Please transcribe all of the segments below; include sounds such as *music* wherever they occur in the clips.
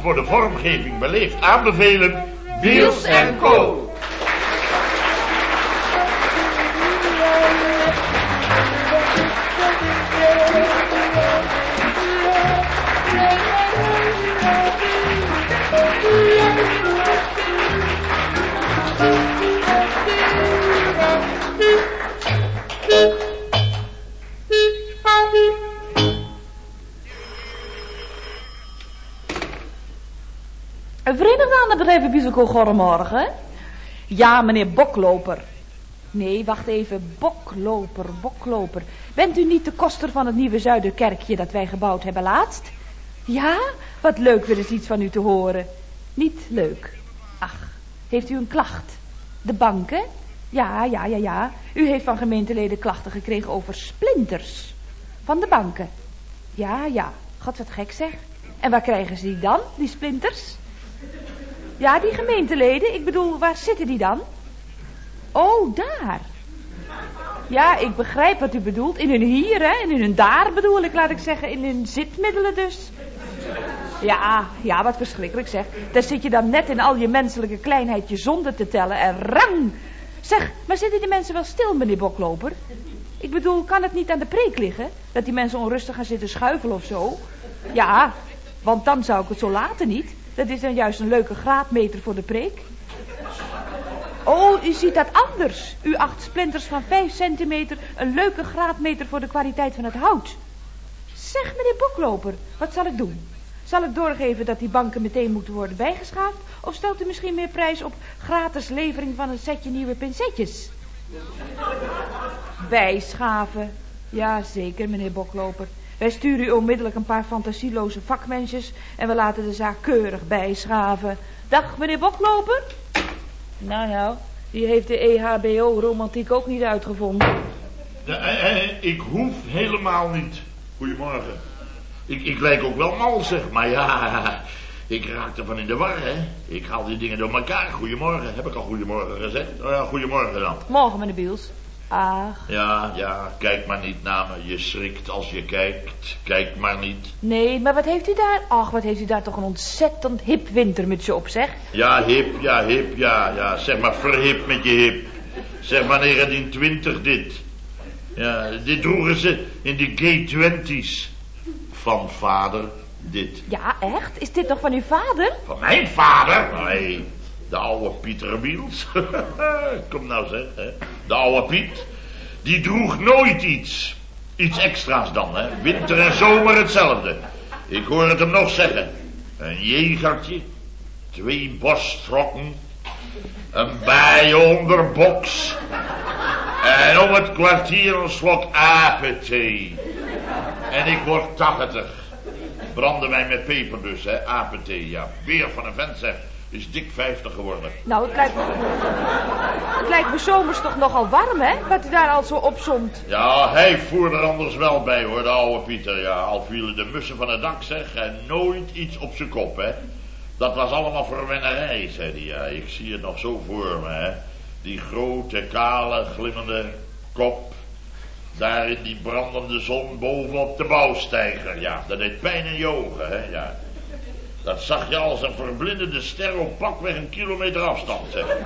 en verantwoorde vormgeving beleefd aanbevelen... Biels en Co. Een vreemdenaanbedrijf Bieseko goedemorgen. Ja, meneer Bokloper. Nee, wacht even. Bokloper, Bokloper. Bent u niet de koster van het nieuwe Zuiderkerkje dat wij gebouwd hebben laatst? Ja? Wat leuk weer eens iets van u te horen. Niet leuk. Ach, heeft u een klacht? De banken? Ja, ja, ja, ja. U heeft van gemeenteleden klachten gekregen over splinters. Van de banken. Ja, ja. God, wat gek zeg. En waar krijgen ze die dan, die splinters? Ja, die gemeenteleden. Ik bedoel, waar zitten die dan? Oh, daar. Ja, ik begrijp wat u bedoelt. In hun hier, hè. In hun daar bedoel ik, laat ik zeggen. In hun zitmiddelen dus. Ja, ja, wat verschrikkelijk zeg. Daar zit je dan net in al je menselijke kleinheid je zonde te tellen en rang. Zeg, maar zitten die mensen wel stil, meneer Bokloper? Ik bedoel, kan het niet aan de preek liggen? Dat die mensen onrustig gaan zitten schuiven of zo? Ja, want dan zou ik het zo laten niet. Dat is dan juist een leuke graadmeter voor de preek. Oh, u ziet dat anders. U acht splinters van 5 centimeter een leuke graadmeter voor de kwaliteit van het hout. Zeg, meneer Bokloper, wat zal ik doen? Zal ik doorgeven dat die banken meteen moeten worden bijgeschaafd? Of stelt u misschien meer prijs op gratis levering van een setje nieuwe pincetjes? Bijschaven. Ja, zeker, meneer Bokloper. Wij sturen u onmiddellijk een paar fantasieloze vakmensjes... en we laten de zaak keurig bijschaven. Dag, meneer Bokloper. Nou, nou, die heeft de EHBO-romantiek ook niet uitgevonden. Ja, eh, eh, ik hoef helemaal niet. Goedemorgen. Ik, ik lijk ook wel mal, zeg, maar ja, *laughs* ik raak ervan in de war, hè. Ik haal die dingen door elkaar. Goedemorgen, heb ik al goedemorgen gezegd? Oh ja, goedemorgen dan. Morgen, meneer Biels. Ach, Ja, ja, kijk maar niet naar me. Je schrikt als je kijkt. Kijk maar niet. nee, maar wat heeft u daar? Ach, wat heeft u daar toch een ontzettend hip wintermutsje op, zeg. Ja, hip, ja, hip, ja, ja. Zeg maar verhip met je hip. Zeg maar 1920 dit. Ja, dit droegen ze in de gay twenties. Van vader, dit. Ja, echt? Is dit nog van uw vader? Van mijn vader? Nee, de oude Pieter Wiels. *laughs* Kom nou zeg, hè. De oude Piet. Die droeg nooit iets. Iets extra's dan, hè. Winter en zomer hetzelfde. Ik hoor het hem nog zeggen. Een jegertje. Twee borststrokken. Een bij onder box. En om het kwartier een slok apenthee. En ik word tachtig. Branden mij met peper dus, hè. Apenthee, ja. Weer van een vent zeg. Is dik 50 geworden. Nou, het lijkt me... Het lijkt me zomers toch nogal warm, hè? Wat u daar al zo opzomt. Ja, hij voer er anders wel bij hoor, de oude Pieter. Ja, al vielen de mussen van het dak zeg en nooit iets op zijn kop, hè. Dat was allemaal verwennerij, zei hij. Ja, ik zie het nog zo voor me, hè. Die grote, kale, glimmende kop. Daar in die brandende zon bovenop de bouwsteiger. Ja, dat deed pijn in je ogen, hè. Ja. Dat zag je als een verblindende ster op pakweg een kilometer afstand, zeg. *laughs*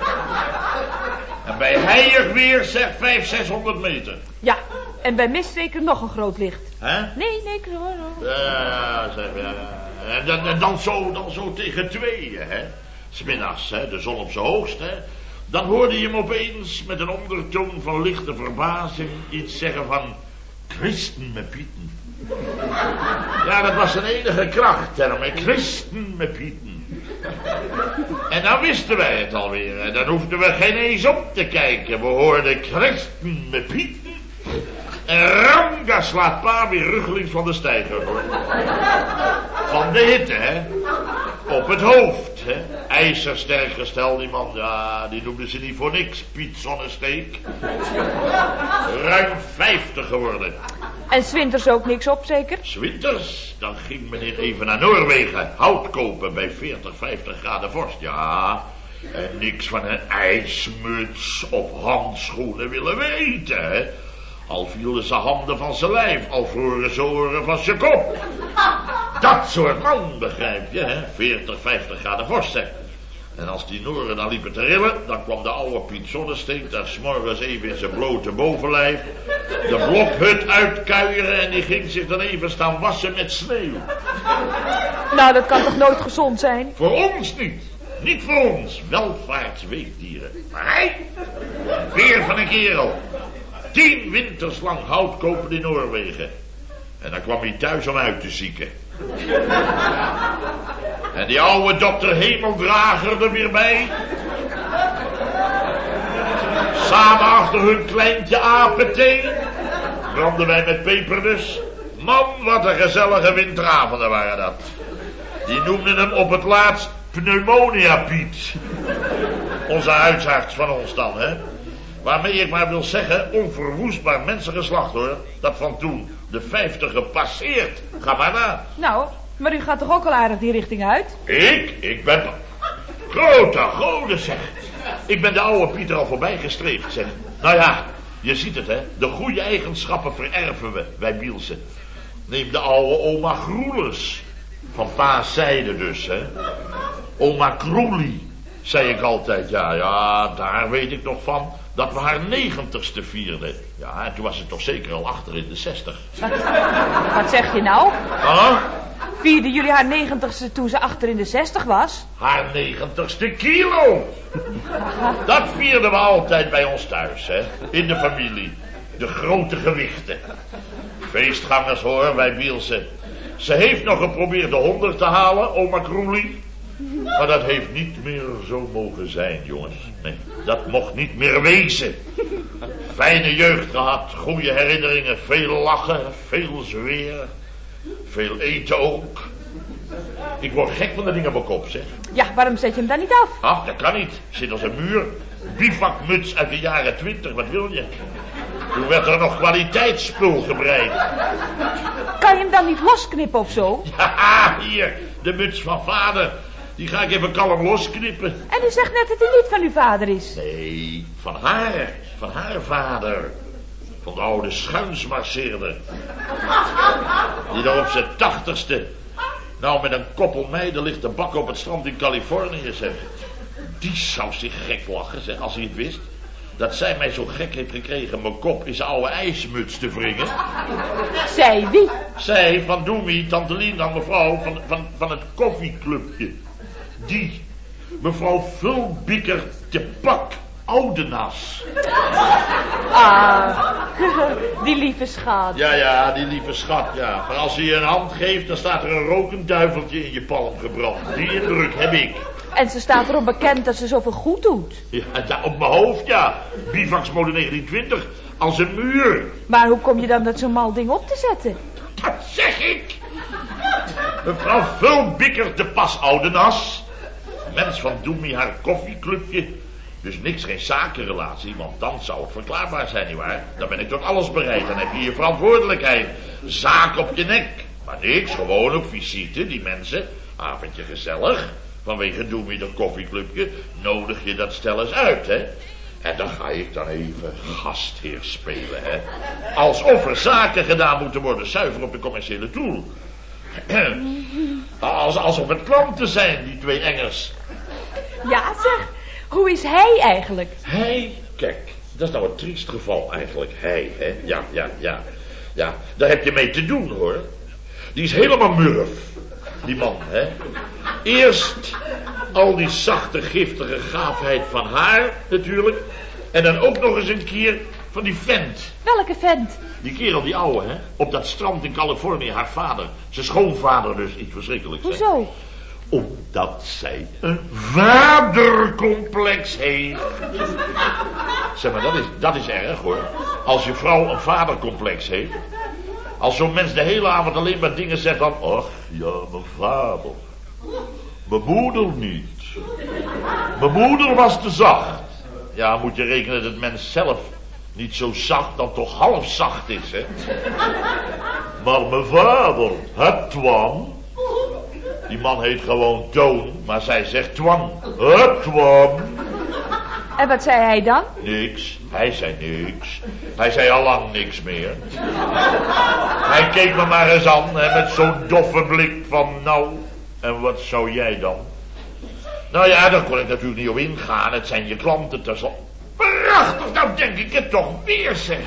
En bij heilig weer, zeg, 500, 600 meter. Ja, en bij mist zeker nog een groot licht. Hè? Nee, nee, ik hoor. hoor. Ja, zeg, ja. En dan, zo, dan zo tegen tweeën, hè. Smiddags, hè, de zon op zijn hoogst, hè. Dan hoorde je hem opeens met een ondertoon van lichte verbazing iets zeggen van... Christen met Pieten. Ja, dat was zijn enige krachtterm. Christen met Pieten. En dan wisten wij het alweer. En dan hoefden we geen eens op te kijken. We hoorden Christen met Pieten. En daar slaat pa weer van de steiger, hoor. Van de hitte, hè. Op het hoofd, hè. IJzersterk gesteld, die man. Ja, die noemden ze niet voor niks. Piet Zonnesteek. Ruim 50 geworden. En zwinters ook niks op, zeker? Zwinters, dan ging meneer even naar Noorwegen. Hout kopen bij 40, 50 graden vorst. Ja, en niks van een ijsmuts of handschoenen willen weten, hè. Al vielen zijn handen van zijn lijf, al vroren zijn oren van zijn kop. *laughs* Dat soort man, begrijp je, hè? 40, 50 graden vorst. En als die Noren dan liepen te rillen, dan kwam de oude Piet Zonnesteek daar s'morgens even in zijn blote bovenlijf de blokhut uitkuieren en die ging zich dan even staan wassen met sneeuw. Nou, dat kan toch nooit gezond zijn? Voor ons niet. Niet voor ons. Welvaartsweekdieren. Maar hij, weer van een kerel. Tien winters lang hout kopen in Noorwegen. En dan kwam hij thuis om uit te zieken. En die oude dokter Hemeldrager er weer bij. Samen achter hun kleintje apenthee brandden wij met peperdus. Man, wat een gezellige winteravonden waren dat. Die noemden hem op het laatst Pneumonia Piet. Onze huisarts van ons dan, hè. Waarmee ik maar wil zeggen, onverwoestbaar mensengeslacht hoor. Dat van toen de vijftig gepasseerd. Ga maar na. Nou, maar u gaat toch ook al aardig die richting uit? Ik? Ik ben... Grote goden zeg. Ik ben de oude Pieter al voorbij gestreefd zeg. Nou ja, je ziet het hè. De goede eigenschappen vererven we, wij Bielsen. Neem de oude oma Groelers. Van pa's zijde dus hè. Oma Kroelie, zei ik altijd. Ja, ja, daar weet ik nog van dat we haar negentigste vierden. Ja, en toen was ze toch zeker al achter in de zestig. Wat, *laughs* wat zeg je nou? Huh? Vierden jullie haar negentigste toen ze achter in de zestig was? Haar negentigste kilo. Dat vierden we altijd bij ons thuis, hè. In de familie. De grote gewichten. Feestgangers hoor, wij Bielsen. Ze heeft nog geprobeerd de honderd te halen, oma Kroelie. Maar dat heeft niet meer zo mogen zijn, jongens. Nee, dat mocht niet meer wezen. Fijne jeugd gehad, goede herinneringen, veel lachen, veel zweer, veel eten ook. Ik word gek van de dingen op mijn kop, zeg. Ja, waarom zet je hem dan niet af? Ach, dat kan niet. Zit als een muur. Bivakmuts uit de jaren twintig, wat wil je? Toen werd er nog kwaliteitsspul gebreid. Kan je hem dan niet losknippen of zo? *laughs* Ja, hier, de muts van vader. Die ga ik even kalm losknippen. En u zegt net dat hij niet van uw vader is. Nee, van haar. Van haar vader. Van de oude schuinsmarseerder. Die daar op zijn tachtigste... Nou, met een koppel meiden ligt de bak op het strand in Californië, zeg. Die zou zich gek lachen, zeg, als hij het wist. Dat zij mij zo gek heeft gekregen mijn kop in zijn oude ijsmuts te wringen. Zij wie? Zij van Doemie, tante Lina, mevrouw van, van, van het koffieclubje. Die, mevrouw Vulbikker te pak, Oudenas. Ah, *laughs* die lieve schat. Ja, ja, die lieve schat, ja. Maar als hij je een hand geeft, dan staat er een rokend duiveltje in je palm gebrand. Die indruk heb ik. En ze staat erom bekend dat ze zoveel goed doet. Ja, ja, op mijn hoofd, ja. Bivaksmode 1920, als een muur. Maar hoe kom je dan met zo'n mal ding op te zetten? Dat zeg ik. Mevrouw Vulbikker de pas oudenas. Mens van Doemie haar koffieclubje. Dus niks, geen zakenrelatie, want dan zou het verklaarbaar zijn, nietwaar? Dan ben ik tot alles bereid, dan heb je je verantwoordelijkheid. Zaak op je nek. Maar niks, gewoon op visite, die mensen. Avondje gezellig. Vanwege Doemie de koffieclubje nodig je dat stel eens uit, hè? En dan ga ik dan even gastheer spelen, hè? Alsof er zaken gedaan moeten worden, zuiver op de commerciële tool. *clears throat* Als, alsof het klanten zijn, die twee engers. Ja, zeg. Hoe is hij eigenlijk? Hij, kijk, dat is nou een triest geval eigenlijk. Hij, hè? Ja, ja, ja. Ja, daar heb je mee te doen, hoor. Die is helemaal murf, die man, hè. Eerst al die zachte, giftige gaafheid van haar, natuurlijk. En dan ook nog eens een keer van die vent. Welke vent? Die kerel, die ouwe, hè. Op dat strand in Californië, haar vader. Zijn schoonvader dus, iets verschrikkelijks. hè. Omdat zij een vadercomplex heeft. *laughs* Zeg maar, dat is, dat is erg hoor. Als je vrouw een vadercomplex heeft. Als zo'n mens de hele avond alleen maar dingen zegt van... Ach, ja, mijn vader. Mijn moeder niet. Mijn moeder was te zacht. Ja, moet je rekenen dat het mens zelf niet zo zacht dan toch half zacht is, hè. *laughs* Maar mijn vader, het Twan... Die man heet gewoon Toon, maar zij zegt Twan. Hup, Twan. En wat zei hij dan? Niks. Hij zei niks. Hij zei al lang niks meer. Hij keek me maar eens aan hè, met zo'n doffe blik van nou, en wat zou jij dan? Nou ja, daar kon ik natuurlijk niet op ingaan. Het zijn je klanten tenslotte. Prachtig, nou denk ik het toch weer zeg.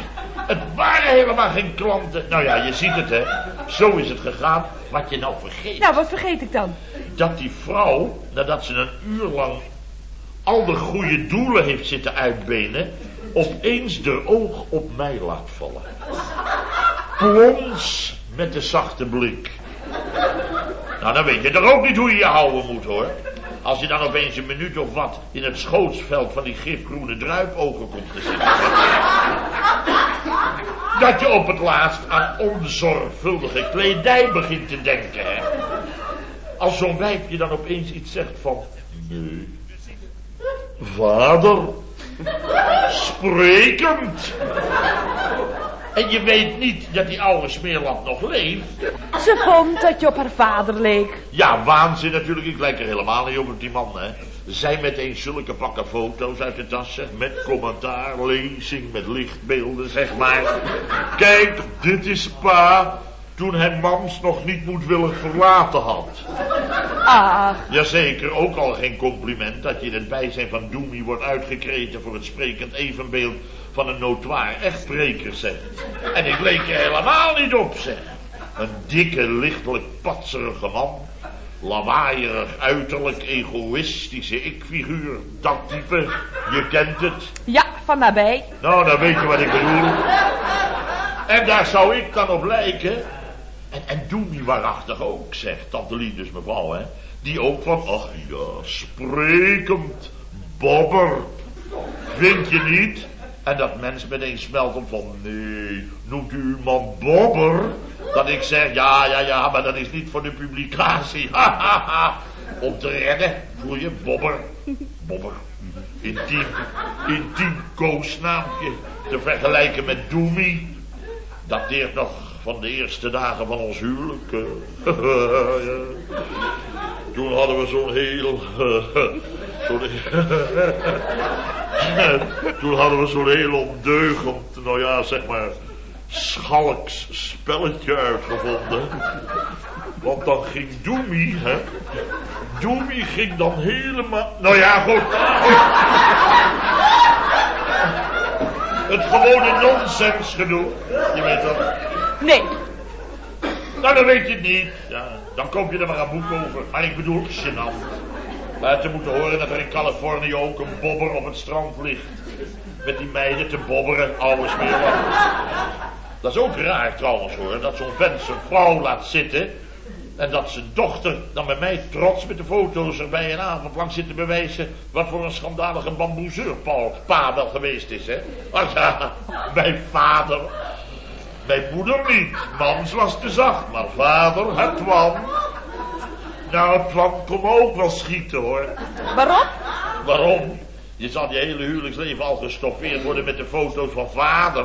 Het waren helemaal geen klanten. Nou ja, je ziet het hè. Zo is het gegaan. Wat je nou vergeet. Nou, wat vergeet ik dan? Dat die vrouw, nadat ze een uur lang al de goede doelen heeft zitten uitbenen, opeens de oog op mij laat vallen. Plons met de zachte blik. Nou, dan weet je toch ook niet hoe je je houden moet, hoor. Als je dan opeens een minuut of wat in het schootsveld van die gifgroene druipogen komt te zitten. Dat je op het laatst aan onzorgvuldige kledij begint te denken, hè. Als zo'n wijf je dan opeens iets zegt van... Nee. Vader. Sprekend. En je weet niet dat die oude smeerlap nog leeft. Ze vond dat je op haar vader leek. Ja, waanzin natuurlijk. Ik lijk er helemaal niet op op die man, hè. Zij meteen zulke pakken foto's uit de tassen. Met commentaar, lezing, met lichtbeelden, zeg maar. Kijk, dit is pa. Toen hij mams nog niet moedwillig verlaten had. Ach, Jazeker, ook al geen compliment dat je in het bijzijn van Doemie wordt uitgekreten voor het sprekend evenbeeld van een notoir echtspreker, zeg. En ik leek er helemaal niet op, zeg. Een dikke, lichtelijk patserige man. Lawaaierig uiterlijk, egoïstische ik-figuur, dat type. Je kent het. ja, van nabij. Nou, dan weet je wat ik bedoel. En daar zou ik dan op lijken. En, en Doemie waarachtig ook, zegt tante Lien dus mevrouw, hè. Die ook van, ach ja, sprekend, bobber. Vind je niet? En dat mens meteen smelt van, nee, noemt u man bobber? Dat ik zeg, ja, ja, ja, maar dat is niet voor de publicatie. *laughs* Ha. Om te redden, voel je, bobber, bobber. Intiem, intiem koosnaampje. Te vergelijken met Doemie. Dateert nog van de eerste dagen van ons huwelijk. eh. *laughs* Toen hadden we zo'n heel... *laughs* zo'n- *laughs* Toen hadden we zo'n heel ondeugend, nou ja, zeg maar, schalks spelletje uitgevonden. Want dan ging Doemie, hè. Doemie ging dan helemaal... Nou ja, goed. Het gewone nonsens gedoe. Je weet dat. Nee, Nou, dan weet je het niet. Dan koop je er maar een boek over. Maar ik bedoel, gênant. Maar te moeten horen dat er in Californië ook een bobber op het strand ligt. Met die meiden te bobberen, oude smeerlap. Dat is ook raar trouwens hoor, dat zo'n vent zijn vrouw laat zitten... en dat zijn dochter dan bij mij trots met de foto's erbij een avond lang zit te bewijzen... wat voor een schandalige bamboezeur Paul, pa wel geweest is, hè. Ach ja, mijn vader... Mijn moeder niet. Mams was te zacht, maar vader, het kwam. Nou, het kwam kon ook wel schieten, hoor. waarom? Waarom? Je zal je hele huwelijksleven al gestoffeerd worden met de foto's van vader.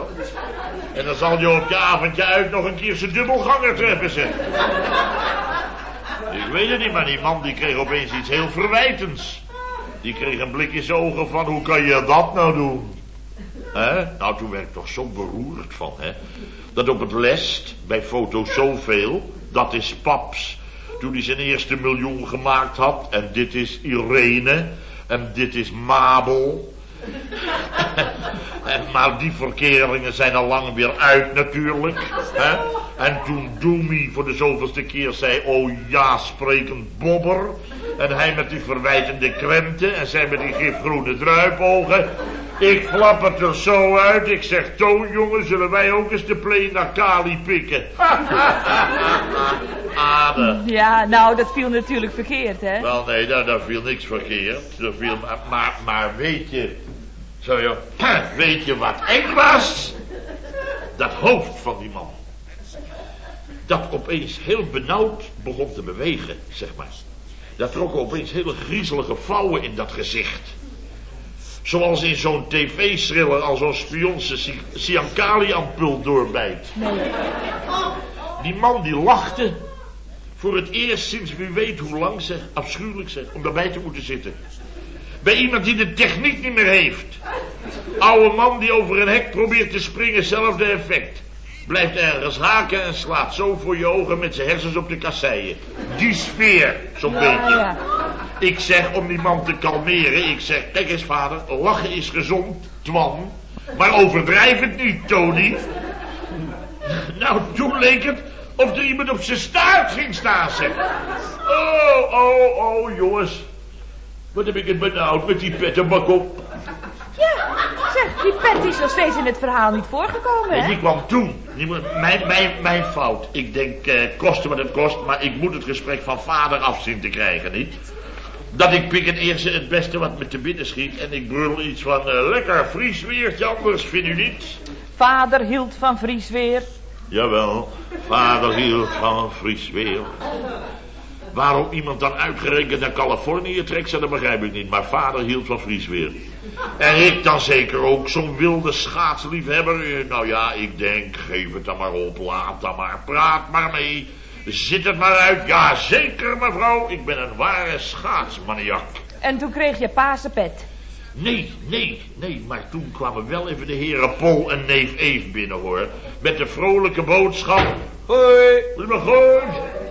En dan zal je op je avondje uit nog een keer zijn dubbelganger treffen, zeg. Ik weet het niet, maar die man die kreeg opeens iets heel verwijtends. Die kreeg een blik in zijn ogen van, hoe kan je dat nou doen? Hè? Nou, toen werd ik toch zo beroerd van, hè. Dat op het lest, bij foto's zoveel, dat is paps. Toen hij zijn eerste miljoen gemaakt had, en dit is Irene, en dit is Mabel. *laughs* maar die verkeringen zijn al lang weer uit natuurlijk. Hè? En toen Doemie voor de zoveelste keer zei, oh ja, sprekend bobber. En hij met die verwijtende krenten en zij met die gifgroene druipogen. Ik flap het er zo uit. Ik zeg, toon jongen, zullen wij ook eens de pleen naar Kali pikken? *laughs* Ade. Ja, nou, dat viel natuurlijk verkeerd, hè? Wel, nee, daar, daar viel niks verkeerd. Daar viel, maar, maar, maar weet je... Zo, joh, weet je wat eng was? Dat hoofd van die man. Dat opeens heel benauwd begon te bewegen, zeg maar. Dat trokken opeens hele griezelige vouwen in dat gezicht. Zoals in zo'n tv-thriller als zo'n spionse Si- Siankali-ampul doorbijt. Die man die lachte. Voor het eerst sinds wie weet hoe lang zeg. Afschuwelijk zeg. Om daarbij te moeten zitten. Bij iemand die de techniek niet meer heeft. Oude man die over een hek probeert te springen, zelfde effect. Blijft ergens haken en slaat zo voor je ogen met zijn hersens op de kasseien. Die sfeer, zo'n beetje. ja. Ik zeg om die man te kalmeren, ik zeg, kijk eens vader, lachen is gezond, Twan. Maar overdrijf het niet, Tony. Nou, toen leek het of er iemand op zijn staart ging staan, zeg. Oh, oh, oh, jongens. Wat heb ik het benauwd met die pettenbak op. Ja, zeg, die pet is nog steeds in het verhaal niet voorgekomen, En hè? die kwam toen. Die mijn, mijn, mijn fout. Ik denk, eh, koste wat het kost, maar ik moet het gesprek van vader af zien te krijgen, niet? Dat ik pik het eerste het beste wat me te binnen schiet en ik brul iets van eh, lekker Fries weertje anders, vindt u niet? Vader hield van Fries weer. Jawel, vader hield van Fries weer. Waarom iemand dan uitgerekend naar Californië trekt, dat begrijp ik niet. Maar vader hield van Fries weer. En ik dan zeker ook, zo'n wilde schaatsliefhebber. Eh, Nou ja, ik denk, geef het dan maar op, laat dan maar, praat maar mee. Zit het maar uit, ja zeker mevrouw, ik ben een ware schaatsmaniak. En toen kreeg je pet. Nee, nee, nee, maar toen kwamen wel even de heren Pol en neef Eef binnen hoor. Met de vrolijke boodschap. Hoi. Goedemorgen.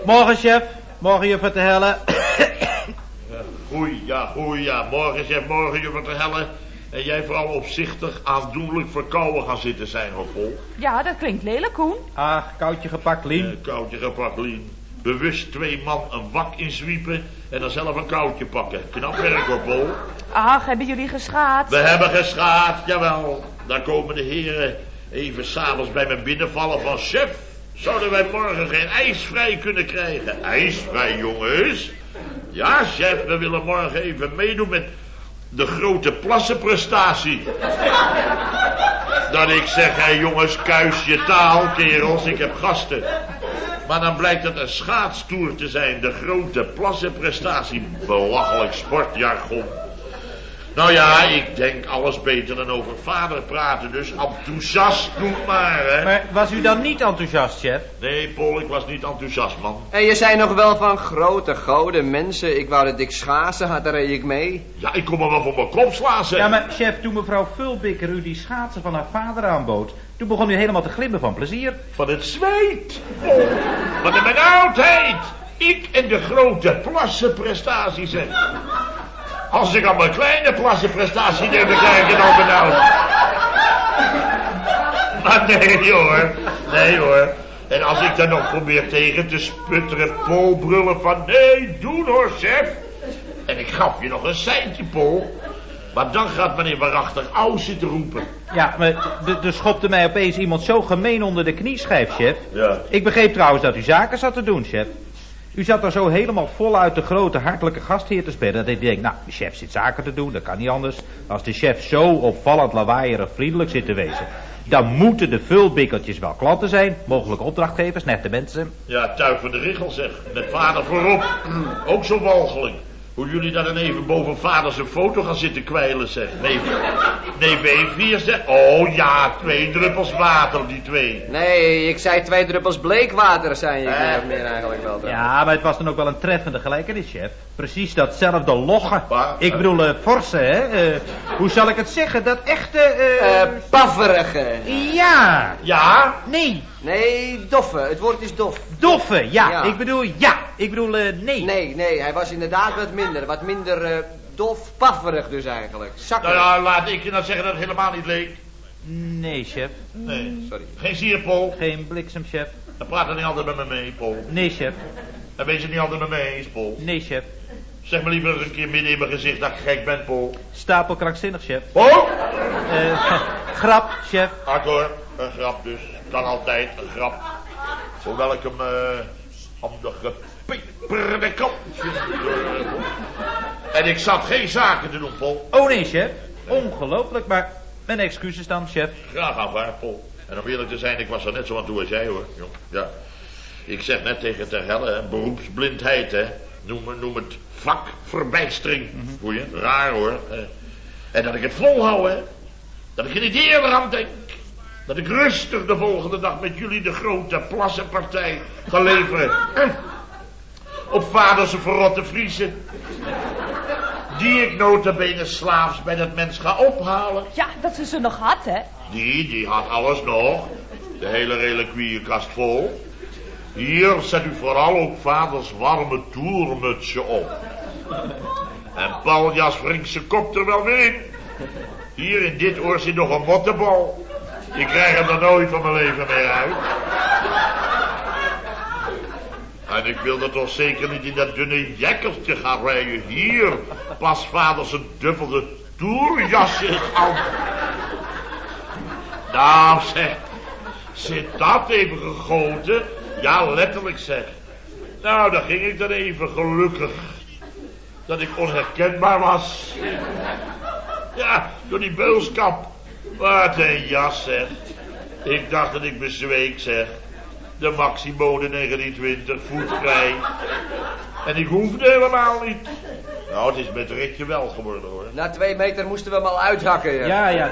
Morgen, chef. Morgen, juffrouw te hellen. Goeie, ja, goeie, ja. Morgen zegt morgen je wat te hellen. En jij vooral opzichtig aandoenlijk verkouden gaan zitten zijn, hoor, Pol. Ja, dat klinkt lelijk, Koen. Ah, koudje gepakt, Lien. Een koudje gepakt, Lien. Bewust twee man een wak inzwiepen en dan zelf een koudje pakken. Knap werk, hoor, Pol. Ach, hebben jullie geschaad? We hebben geschaad, jawel. Daar komen de heren even s'avonds bij me binnenvallen van... Chef, zouden wij morgen geen ijsvrij kunnen krijgen? Ijsvrij, jongens? Ja, chef, we willen morgen even meedoen met de grote plassenprestatie. Dat ik zeg, hé jongens, kuis je taal, kerels, ik heb gasten. Maar dan blijkt het een schaatstoer te zijn, de grote plassenprestatie. Belachelijk sportjargon. Nou ja, ik denk alles beter dan over vader praten, dus enthousiast doe maar, hè. Maar was u dan niet enthousiast, chef? Nee, Paul, ik was niet enthousiast, man. En je zei nog wel van grote gouden mensen. Ik wou dat ik schaatsen had, daar reed ik mee. Ja, ik kom er wel voor mijn kop slaan, zeg. Ja, maar chef, toen mevrouw Vulbikker u die schaatsen van haar vader aanbood... toen begon u helemaal te glimmen van plezier. Van het zweet. Paul. Wat een benauwdheid. Ik en de grote plassenprestatie, zeg. Als ik aan mijn kleine plassenprestatie dan krijg ik het al benauwd. Maar nee hoor, nee hoor. En als ik dan nog probeer tegen te sputteren, Paul brullen van... Nee, doen hoor, chef. En ik gaf je nog een seintje, Paul. Maar dan gaat meneer waarachtig oud zitten roepen. Ja, maar er schopte mij opeens iemand zo gemeen onder de knieschijf, chef. Ja. Ik begreep trouwens dat u zaken zat te doen, chef. U zat daar zo helemaal voluit de grote hartelijke gastheer te spelen... dat ik denk, nou, de chef zit zaken te doen, dat kan niet anders. Als de chef zo opvallend lawaaierig vriendelijk zit te wezen... dan moeten de vulbikkeltjes wel klanten zijn, mogelijk opdrachtgevers, nette mensen. Ja, tuig van de richel zeg. Met vader voorop. Ook zo walgelijk. Hoe jullie daar dan even boven vader zijn foto gaan zitten kwijlen zeg. Nee, nee, B4 zeg. Oh ja, twee druppels water, die twee. Nee, ik zei twee druppels bleekwater, zei je Eh. meer eigenlijk wel. Ja, maar het was dan ook wel een treffende gelijkenis, chef. Precies datzelfde loggen. Ik bedoel, eh, forse, hè. Eh, hoe zal ik het zeggen? Dat echte... eh Eh, pafferige. ja. Ja? Nee. Nee, doffe. Het woord is dof. Doffe, ja. Ja. Ik bedoel, ja. Ik bedoel, eh, nee. Nee, nee, hij was inderdaad wat minder. Wat minder eh, dof, pafferig dus eigenlijk. Nou Zakkerig. ja, laat ik je nou zeggen dat het helemaal niet leek. Nee, chef. Nee. Sorry. Geen sierpol. Geen bliksem, chef. Dan praat er niet altijd met me mee, Pol. Nee, chef. Dan wees je niet altijd met me eens, Pol. Nee, chef. Zeg me liever eens een keer midden in mijn gezicht dat ik gek ben, Pol. Stapel krankzinnig, chef. Pol? Eh, *laughs* grap, chef. Akkoord, een grap dus. Kan altijd, een grap. Hoewel ik hem eh om de gepeperde kant vind. En ik zat geen zaken te doen, Pol. Oh, nee, chef. Ongelooflijk, maar mijn excuses dan, chef. Graag aanvaard, Pol. En om eerlijk te zijn, ik was er net zo aan toe als jij, hoor. jong. Ja. Ik zeg net tegen Ter Helle, hè, beroepsblindheid, hè. Noem, het- noem het vakverbijstering. Voel je? Raar, hoor. Eh, En dat ik het volhoud, hè. Dat ik er niet eerder aan denk. Dat ik rustig de volgende dag met jullie de grote plassenpartij ga leveren. Op vaders verrotte Friese. Die ik notabene slaafs bij dat mens ga ophalen. Ja, dat ze ze nog had, hè? Die, die had alles nog. De hele reliquieënkast vol. Hier zet u vooral ook vaders warme toermutsje op. En Paljas wringt zijn kop er wel weer in. Hier in dit oor zit nog een mottenbal. Ik krijg hem er nooit van mijn leven meer uit. En ik wil er toch zeker niet in dat dunne jekkertje gaan rijden. Hier pas vader zijn dubbelde toerjasje aan. Nou zeg, zit dat even gegoten? Ja, letterlijk zeg. Nou, dan ging ik dan even gelukkig. Dat ik onherkenbaar was. Ja, door die beulskap. Wat een jas, zeg. Ik dacht dat ik bezweek, zeg. De maximode 1920, voetvrij. En ik hoefde helemaal niet. Nou, het is met ritje wel geworden, hoor. Na twee meter moesten we hem al uithakken. Ja. Ja, ja,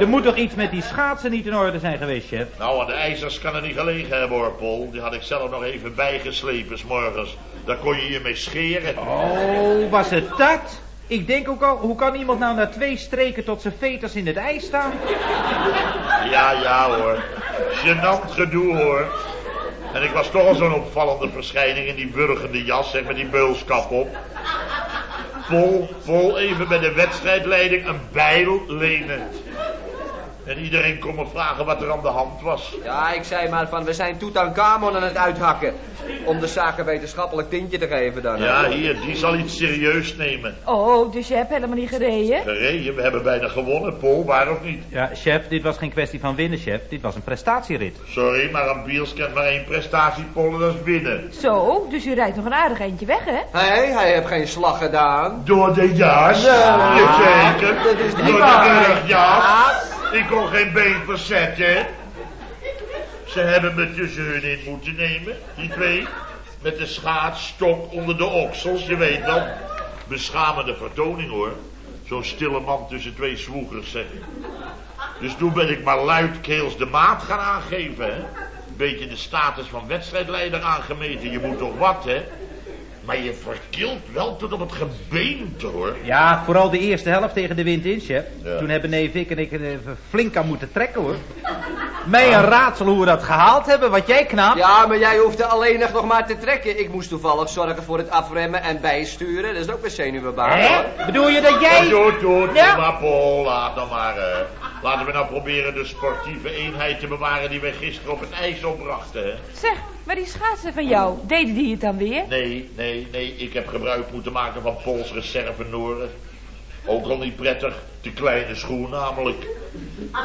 er moet toch iets met die schaatsen niet in orde zijn geweest, chef? Nou, aan de ijzers kan er niet gelegen hebben, hoor, Paul. Die had ik zelf nog even bijgeslepen, 's morgens. Daar kon je je mee scheren. Oh, was het dat? Ik denk ook al, hoe kan iemand nou na twee streken tot zijn veters in het ijs staan? Ja, ja, hoor. Genant gedoe, hoor. En ik was toch al zo'n opvallende verschijning in die burgende jas, zeg, met die beulskap op. Vol, vol even bij de wedstrijdleiding een bijl lenen. En iedereen kon me vragen wat er aan de hand was. Ja, ik zei maar van, we zijn Tutankhamon aan het uithakken. Om de zaak een wetenschappelijk tintje te geven dan. Ja, hier, die zal iets serieus nemen. Oh, dus je hebt helemaal niet gereden? Gereden, we hebben bijna gewonnen, Paul, waar of niet? Ja, chef, dit was geen kwestie van winnen, chef. Dit was een prestatierit. Sorry, maar een Biels kent maar één prestatie, Paul, en dat is winnen. Zo, dus u rijdt nog een aardig eindje weg, hè? Hé, hij heeft geen slag gedaan. Door de jas? Nee. Jazeker. Dat is niet Door waar. de burgjas. Ik kon geen been verzetten. Ze hebben me tussen hun in moeten nemen, die twee. Met de schaatsstok onder de oksels, je weet wel. Beschamende vertoning hoor. Zo'n stille man tussen twee zwoegers, zeg ik. Dus toen ben ik maar luidkeels de maat gaan aangeven, hè. Beetje de status van wedstrijdleider aangemeten. Je moet toch wat, hè. Maar je verkilt wel tot op het gebeente, hoor. Ja, vooral de eerste helft tegen de wind in, chef. Ja. Toen hebben neef ik en ik er even flink aan moeten trekken, hoor. Mij een raadsel hoe we dat gehaald hebben, wat jij knap. Ja, maar jij hoefde alleen nog nog maar te trekken. Ik moest toevallig zorgen voor het afremmen en bijsturen. Dat is ook weer zenuwenbaan. hoor. Hè? Bedoel je dat jij... Doet, doet, Ja. maar Paul, laat dan maar. eh. Laten we nou proberen de sportieve eenheid te bewaren die wij gisteren op het ijs opbrachten. Hè? Zeg, maar die schaatsen van jou, deden die het dan weer? Nee, nee, nee, ik heb gebruik moeten maken van Pools reservenoren. Ook al niet prettig, te kleine schoen namelijk.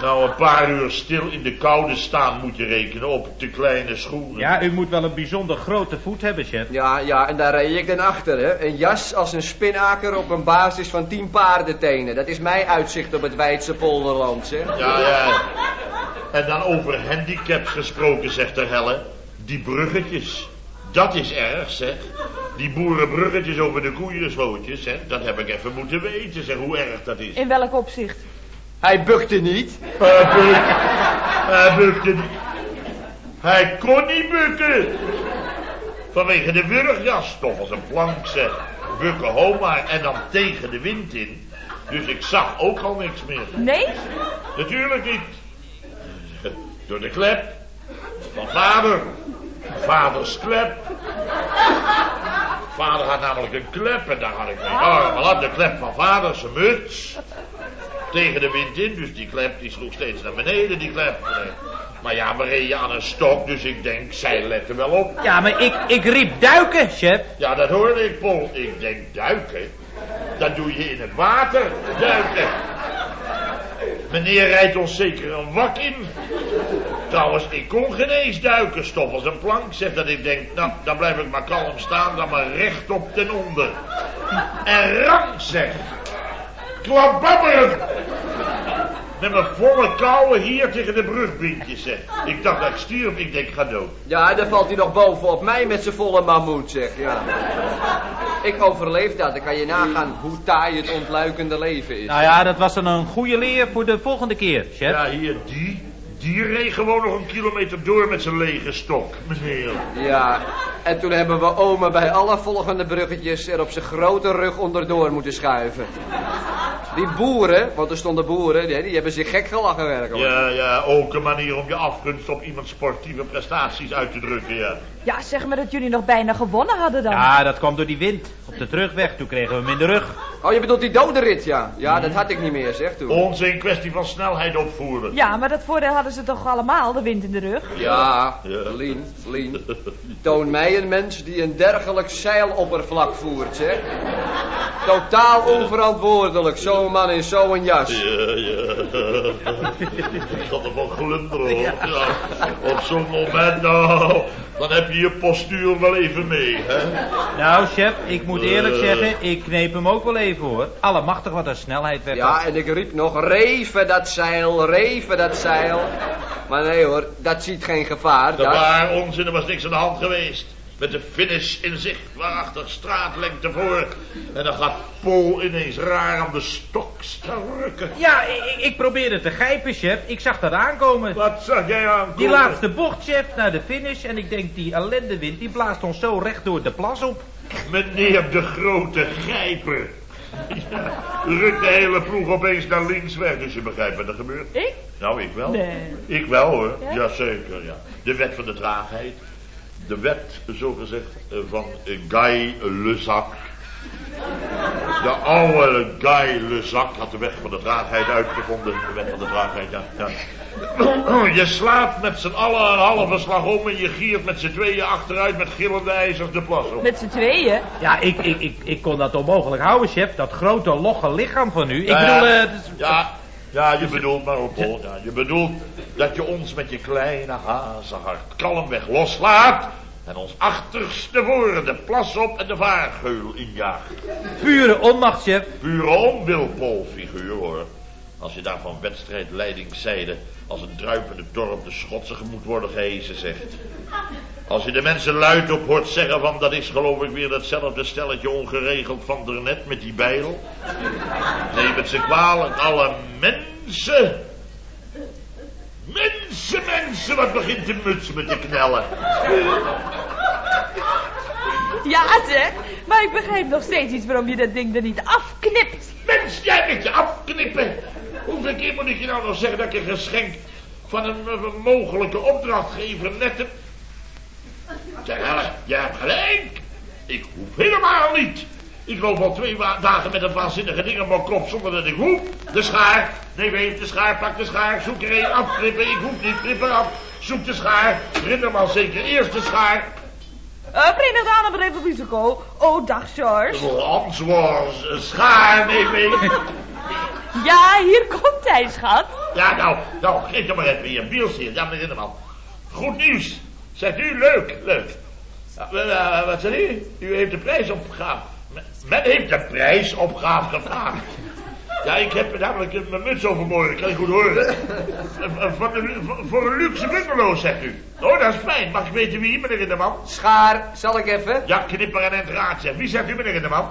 Nou, een paar uur stil in de koude staan moet je rekenen op te kleine schoenen. Ja, u moet wel een bijzonder grote voet hebben, chef. Ja, ja, en daar reed ik dan achter, hè. Een jas als een spinaker op een basis van tien paardentenen. Dat is mijn uitzicht op het Weidse polderland, zeg. Ja, ja. En dan over handicaps gesproken, zegt de Helle. Die bruggetjes. Dat is erg, zeg. Die boerenbruggetjes over de koeienslootjes, zeg. Dat heb ik even moeten weten, zeg, hoe erg dat is. In welk opzicht? Hij bukte niet. Hij buk- Hij bukte niet. Hij kon niet bukken. Vanwege de wurgjas, toch als een plank, zeg. Bukken homa en dan tegen de wind in. Dus ik zag ook al niks meer. Nee? Natuurlijk niet. Door de klep. Van vader. Vaders klep. Vader had namelijk een klep en daar had ik mee. Oh, maar had de klep van vader, zijn muts. Tegen de wind in, dus die klep die sloeg steeds naar beneden, die klep. Nee. Maar ja, we reden aan een stok, dus ik denk, zij letten wel op. Ja, maar ik, ik riep duiken, chef. Ja, dat hoorde ik, Paul. Ik denk, duiken? Dat doe je in het water, duiken. Meneer rijdt ons zeker een wak in. Trouwens, ik kon geen eens duiken, stof als een plank. Zeg dat ik denk, nou, dan blijf ik maar kalm staan, dan maar rechtop ten onder. En rang, zeg. Klapbabberen. Met mijn volle kouwen hier tegen de brugbinkjes, zeg. Ik dacht dat ik stierf, ik denk, ik ga dood. Ja, dan valt hij nog bovenop mij met zijn volle mammoet, zeg. Ja. Ik overleef dat. Dan kan je nagaan hoe taai het ontluikende leven is. Nou ja, dat was dan een goede leer voor de volgende keer, chef. Ja, hier, die, die reed gewoon nog een kilometer door met zijn lege stok, meneer. Ja, En toen hebben we oma bij alle volgende bruggetjes er op zijn grote rug onderdoor moeten schuiven. Die boeren, want er stonden boeren, die, die hebben zich gek gelachen werkelijk. Ja, ja, ook een manier om je afgunst op iemands sportieve prestaties uit te drukken, ja. Ja, zeg maar dat jullie nog bijna gewonnen hadden dan. Ja, dat kwam door die wind. Op de terugweg, toen kregen we hem in de rug. Oh, je bedoelt die dodenrit, ja. Ja, dat had ik niet meer, zeg toen. Ons in kwestie van snelheid opvoeren. Ja, maar dat voordeel hadden ze toch allemaal, de wind in de rug? Ja, Ja. Lien, Lien. Toon mij een mens die een dergelijk zeiloppervlak voert, zeg. Totaal onverantwoordelijk, zo'n man in zo'n jas. Ja, ja. Ik had er van glunderen, hoor. Ja. Op zo'n moment, nou, dan heb je je postuur wel even mee, hè. Nou, chef, ik moet eerlijk Eh. zeggen, ik kneep hem ook wel even hoor. Allemachtig wat een snelheid werd Ja, dat. en ik riep nog, reven dat zeil, reven dat zeil. Maar nee hoor, dat ziet geen gevaar. Dat Dat... waar onzin, er was niks aan de hand geweest. Met de finish in zicht, waarachter straatlengte voor. En dan gaat Pol ineens raar aan de stok rukken. Ja, ik, ik probeerde te grijpen, chef. Ik zag dat aankomen. Wat zag jij aankomen? Die laatste bocht, chef, naar de finish. En ik denk, die ellendewind, die blaast ons zo recht door de plas op. Meneer de grote grijper. *laughs* Ja, rukt de hele ploeg opeens naar links weg, dus je begrijpt wat er gebeurt. Ik? Nou, ik wel. Nee. Ik wel hoor, Ja? jazeker, ja. De wet van de traagheid. De wet, zogezegd, eh, van eh, Guy Lezac. De oude Guy Lezac had de wet van de traagheid uitgevonden. De wet van de traagheid, ja. ja. *clears throat* Je slaat met z'n allen een halve slag om en je giert met z'n tweeën achteruit met gillende ijzers de plas op. Met z'n tweeën? Ja, ik, ik, ik, ik kon dat onmogelijk houden, chef. Dat grote, logge lichaam van u. Ik Ja, bedoel, eh, is- Ja, ja, je bedoelt maar op. Ja, je bedoelt dat je ons met je kleine hazenhart kalmweg loslaat en ons achterstevoren de plas op en de vaargeul injaagt. pure onmacht, chef. Pure onwilpolfiguur hoor. Als je daar van wedstrijdleidingszijde als een druipende dorp de Schotse moet worden gehezen zegt. Als je de mensen luid op hoort zeggen van dat is geloof ik weer datzelfde stelletje ongeregeld van daarnet met die bijl. Neem het ze kwalijk, alle mensen. Mensen, mensen, wat begint de muts met te knellen. Ja, zeg. Maar ik begrijp nog steeds niet waarom je dat ding er niet afknipt. Mens, jij met je afknippen. Hoeveel keer moet ik je nou nog zeggen dat ik een geschenk van een, een mogelijke opdrachtgever net heb? Ja, je hebt gelijk. Ik hoef helemaal niet. Ik loop al twee dagen met een waanzinnige ding op mijn kop zonder dat ik hoef. De schaar. Nee, weef de schaar, pak de schaar. Zoek er een, afknippen. Ik hoef niet, knip eraf. Zoek de schaar. Rinderman zeker eerst de schaar. Uh, Verenigde Aanbedrijven Risico. Oh, dag, George. Antwoord, schaar, nee. *laughs* Ja, hier komt hij, schat. Ja, nou, nou, geef dan maar even je Biels hier. Ja, meneer Rinderman. Goed nieuws. Zegt u, leuk, leuk. Eh, wat zei u? U heeft de prijs opgegaafd. Men- heeft de prijs opgaaf gevraagd. Ja, ik heb namelijk mijn muts overmorgen, kan je goed horen. Voor, de, voor- een luxe bungalow, zegt u. Oh, dat is fijn. Mag ik weten wie, meneer Rinderman? Schaar, zal ik even? Ja, knipper en entraat, zeg. Wie zegt u, meneer Rinderman?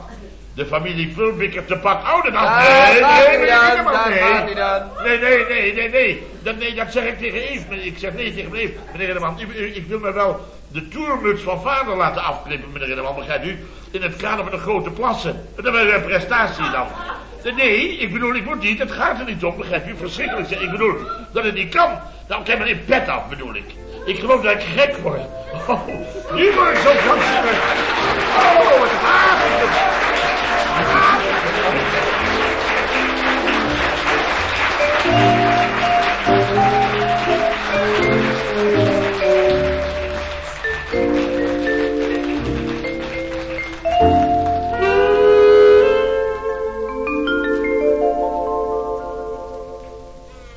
De familie Vulbikker te pak oude dan. Daar nee, nee, nee. dan. Nee, nee, nee, nee, nee. Dat, nee, dat zeg ik tegen Eve. Ik zeg nee tegen Eve. Meneer Rinderman, u- u- ik wil me wel de toermuts van vader laten afknippen, meneer Rinderman, begrijpt u? In het kader van de grote plassen. Dat is een prestatie dan. Nee, ik bedoel, ik moet niet, het gaat er niet om, begrijp u? Verschrikkelijk, ik bedoel, dat het niet kan. Nou, ik heb er in pet af, bedoel ik. Ik geloof dat ik gek word. Oh, nu word ik zo krankzinnig. Oh, wat het.